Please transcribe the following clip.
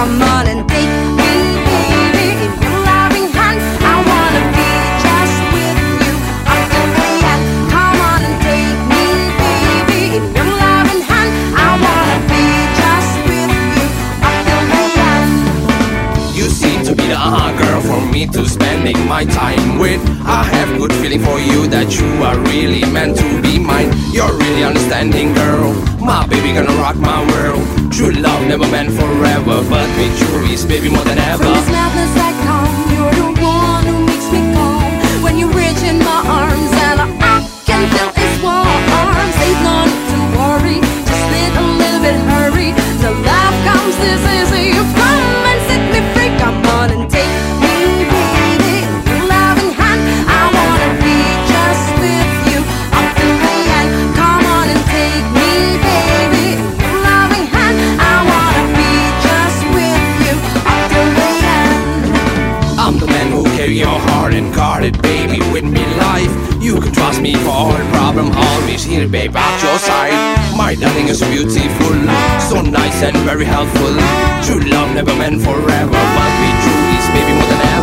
come on and me to spending my time with. I have good feeling for you that you are really meant to be mine. You're really understanding, girl. My baby gonna rock my world. True love never meant forever, but with you is baby more than ever. From this madness carry your heart and guard it, baby, with me life. You can trust me for all problem, always here, babe, at your side. My darling is beautiful, so nice and very helpful. True love never meant forever, but we true is baby more than ever.